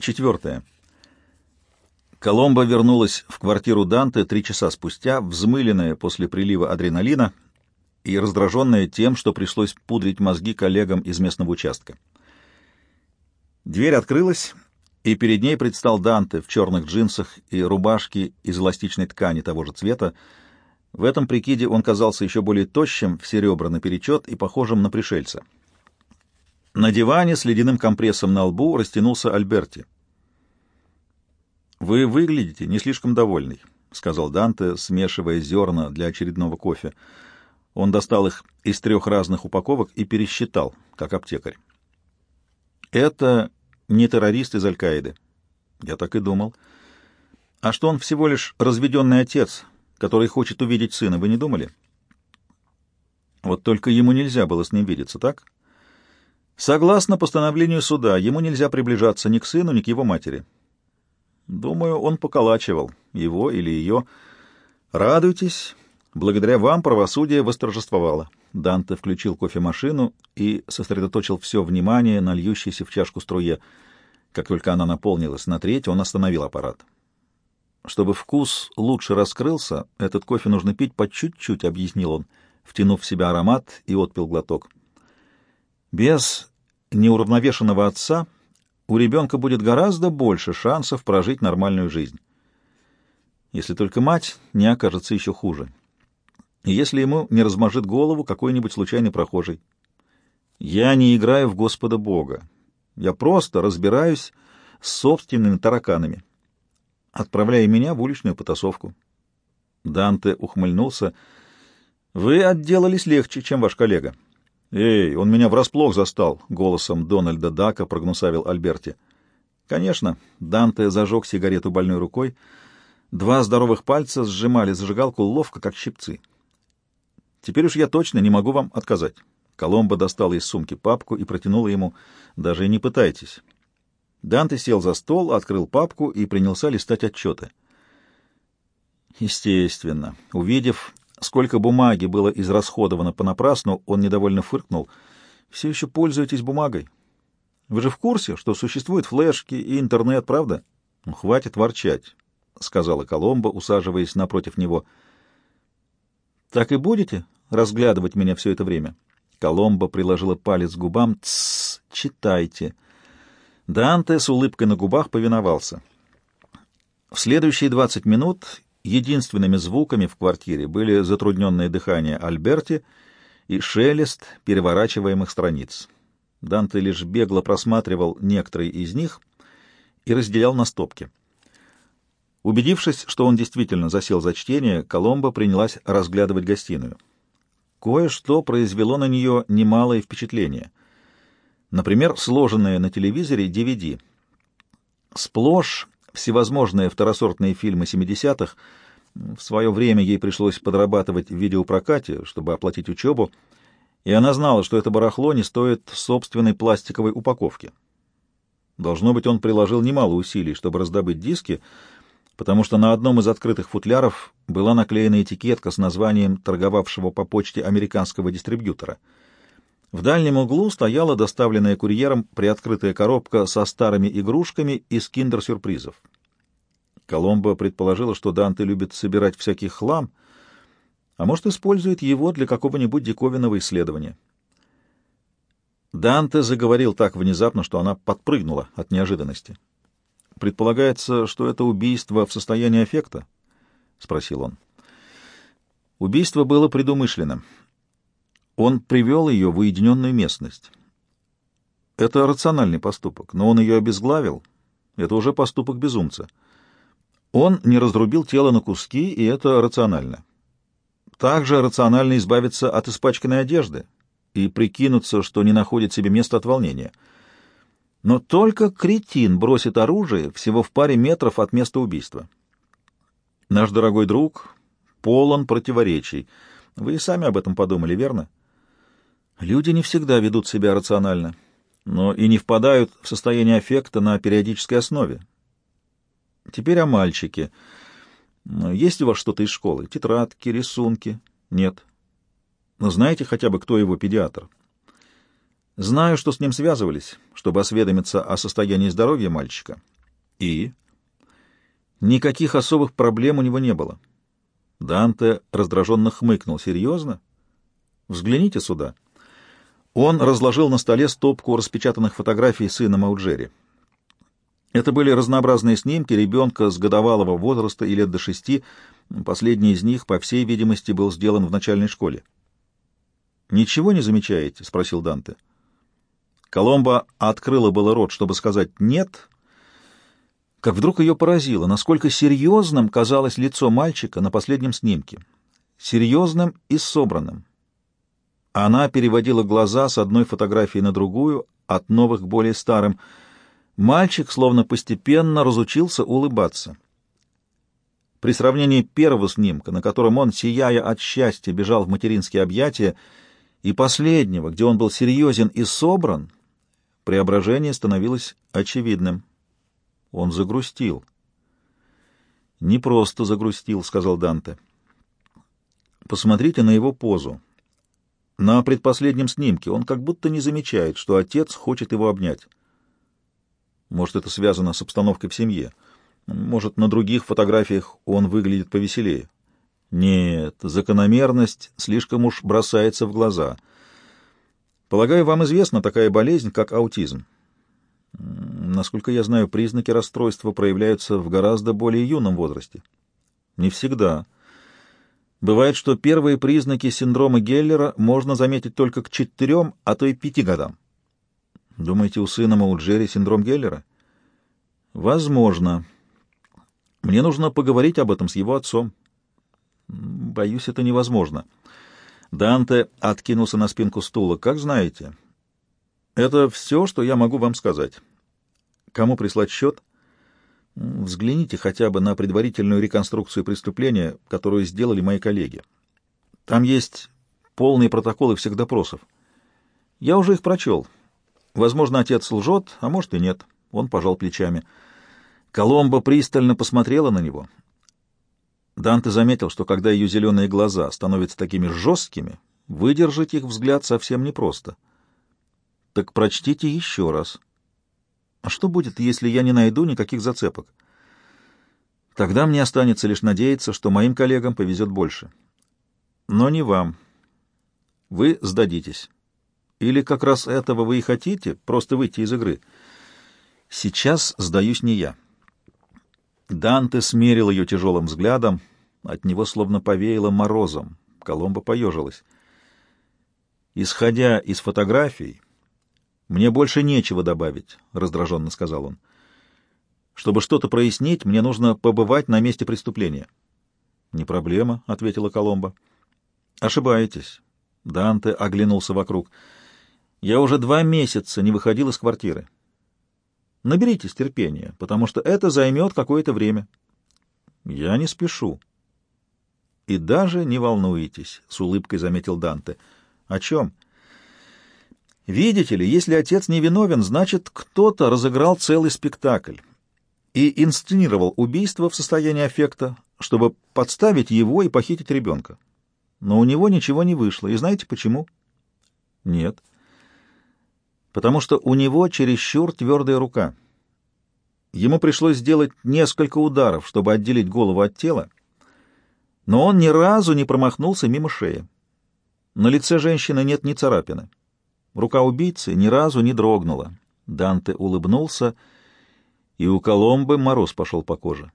Четвертое. Коломба вернулась в квартиру Данте три часа спустя, взмыленная после прилива адреналина и раздраженная тем, что пришлось пудрить мозги коллегам из местного участка. Дверь открылась, и перед ней предстал Данте в черных джинсах и рубашке из эластичной ткани того же цвета. В этом прикиде он казался еще более тощим, все ребра наперечет и похожим на пришельца. На диване с ледяным компрессом на лбу растянулся Альберти. «Вы выглядите не слишком довольный», — сказал Данте, смешивая зерна для очередного кофе. Он достал их из трех разных упаковок и пересчитал, как аптекарь. «Это не террорист из Аль-Каиды». Я так и думал. «А что он всего лишь разведенный отец, который хочет увидеть сына, вы не думали?» «Вот только ему нельзя было с ним видеться, так?» Согласно постановлению суда, ему нельзя приближаться ни к сыну, ни к его матери. Думаю, он поколачивал, его или ее. Радуйтесь, благодаря вам правосудие восторжествовало. Данте включил кофемашину и сосредоточил все внимание на льющейся в чашку струе. Как только она наполнилась на треть, он остановил аппарат. Чтобы вкус лучше раскрылся, этот кофе нужно пить по чуть-чуть, — объяснил он, втянув в себя аромат и отпил глоток. Без неуравновешенного отца у ребенка будет гораздо больше шансов прожить нормальную жизнь. Если только мать не окажется еще хуже. И если ему не размажет голову какой-нибудь случайный прохожий. Я не играю в Господа Бога. Я просто разбираюсь с собственными тараканами, отправляя меня в уличную потасовку. Данте ухмыльнулся. Вы отделались легче, чем ваш коллега. «Эй, он меня врасплох застал!» — голосом Дональда Дака прогнусавил Альберти. «Конечно». Данте зажег сигарету больной рукой. Два здоровых пальца сжимали зажигалку ловко, как щипцы. «Теперь уж я точно не могу вам отказать». Коломбо достала из сумки папку и протянула ему. «Даже не пытайтесь». Данте сел за стол, открыл папку и принялся листать отчеты. Естественно, увидев Сколько бумаги было израсходовано понапрасну, он недовольно фыркнул. «Все еще пользуетесь бумагой? Вы же в курсе, что существуют флешки и интернет, правда?» «Ну, хватит ворчать», — сказала Коломбо, усаживаясь напротив него. «Так и будете разглядывать меня все это время?» Коломбо приложила палец к губам. «Тссс, читайте». Данте с улыбкой на губах повиновался. В следующие двадцать минут Единственными звуками в квартире были затрудненное дыхание Альберти и шелест переворачиваемых страниц. Данте лишь бегло просматривал некоторые из них и разделял на стопки. Убедившись, что он действительно засел за чтение, Коломбо принялась разглядывать гостиную. Кое-что произвело на нее немалое впечатление. Например, сложенное на телевизоре DVD. Сплошь всевозможные второсортные фильмы 70-х. В свое время ей пришлось подрабатывать в видеопрокате, чтобы оплатить учебу, и она знала, что это барахло не стоит собственной пластиковой упаковки. Должно быть, он приложил немало усилий, чтобы раздобыть диски, потому что на одном из открытых футляров была наклеена этикетка с названием торговавшего по почте американского дистрибьютора — в дальнем углу стояла доставленная курьером приоткрытая коробка со старыми игрушками из киндер-сюрпризов. Коломбо предположила, что Данте любит собирать всякий хлам, а может, использует его для какого-нибудь диковинного исследования. Данте заговорил так внезапно, что она подпрыгнула от неожиданности. «Предполагается, что это убийство в состоянии аффекта?» — спросил он. Убийство было предумышленным. Он привел ее в уединенную местность. Это рациональный поступок, но он ее обезглавил. Это уже поступок безумца. Он не разрубил тело на куски, и это рационально. Также рационально избавиться от испачканной одежды и прикинуться, что не находит себе места от волнения. Но только кретин бросит оружие всего в паре метров от места убийства. Наш дорогой друг полон противоречий. Вы и сами об этом подумали, верно? — Люди не всегда ведут себя рационально, но и не впадают в состояние аффекта на периодической основе. Теперь о мальчике. Есть у вас что-то из школы? Тетрадки, рисунки? Нет. Но знаете хотя бы, кто его педиатр? Знаю, что с ним связывались, чтобы осведомиться о состоянии здоровья мальчика. И? Никаких особых проблем у него не было. Данте раздраженно хмыкнул. Серьезно? Взгляните сюда. Он разложил на столе стопку распечатанных фотографий сына Мауджери. Это были разнообразные снимки ребенка с годовалого возраста и лет до шести. Последний из них, по всей видимости, был сделан в начальной школе. «Ничего не замечаете?» — спросил Данте. Коломба открыла было рот, чтобы сказать «нет», как вдруг ее поразило, насколько серьезным казалось лицо мальчика на последнем снимке. Серьезным и собранным. Она переводила глаза с одной фотографии на другую, от новых к более старым. Мальчик словно постепенно разучился улыбаться. При сравнении первого снимка, на котором он, сияя от счастья, бежал в материнские объятия, и последнего, где он был серьезен и собран, преображение становилось очевидным. Он загрустил. «Не просто загрустил», — сказал Данте. «Посмотрите на его позу. На предпоследнем снимке он как будто не замечает, что отец хочет его обнять. Может, это связано с обстановкой в семье. Может, на других фотографиях он выглядит повеселее. Нет, закономерность слишком уж бросается в глаза. Полагаю, вам известна такая болезнь, как аутизм. Насколько я знаю, признаки расстройства проявляются в гораздо более юном возрасте. Не всегда. Бывает, что первые признаки синдрома Геллера можно заметить только к четырем, а то и пяти годам. Думаете, у сына Маулджери синдром Геллера? Возможно. Мне нужно поговорить об этом с его отцом. Боюсь, это невозможно. Данте откинулся на спинку стула. Как знаете. Это все, что я могу вам сказать. Кому прислать счет? Взгляните хотя бы на предварительную реконструкцию преступления, которую сделали мои коллеги. Там есть полные протоколы всех допросов. Я уже их прочел. Возможно, отец лжет, а может и нет. Он пожал плечами. Коломба пристально посмотрела на него. Данте заметил, что когда ее зеленые глаза становятся такими жесткими, выдержать их взгляд совсем непросто. Так прочтите еще раз. А что будет, если я не найду никаких зацепок? Тогда мне останется лишь надеяться, что моим коллегам повезет больше. Но не вам. Вы сдадитесь. Или как раз этого вы и хотите, просто выйти из игры. Сейчас сдаюсь не я. Данте смерил ее тяжелым взглядом, от него словно повеяло морозом. Коломба поежилась. Исходя из фотографий, мне больше нечего добавить, — раздраженно сказал он. Чтобы что-то прояснить, мне нужно побывать на месте преступления. Не проблема, — ответила Коломба. Ошибаетесь. Данте оглянулся вокруг. Я уже два месяца не выходил из квартиры. Наберитесь терпения, потому что это займет какое-то время. Я не спешу. И даже не волнуйтесь, — с улыбкой заметил Данте. О чем? Видите ли, если отец не виновен, значит, кто-то разыграл целый спектакль и инсценировал убийство в состоянии аффекта, чтобы подставить его и похитить ребенка. Но у него ничего не вышло. И знаете почему? Нет потому что у него чересчур твердая рука. Ему пришлось сделать несколько ударов, чтобы отделить голову от тела, но он ни разу не промахнулся мимо шеи. На лице женщины нет ни царапины. Рука убийцы ни разу не дрогнула. Данте улыбнулся, и у Коломбы мороз пошел по коже.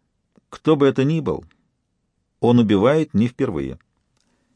Кто бы это ни был, он убивает не впервые.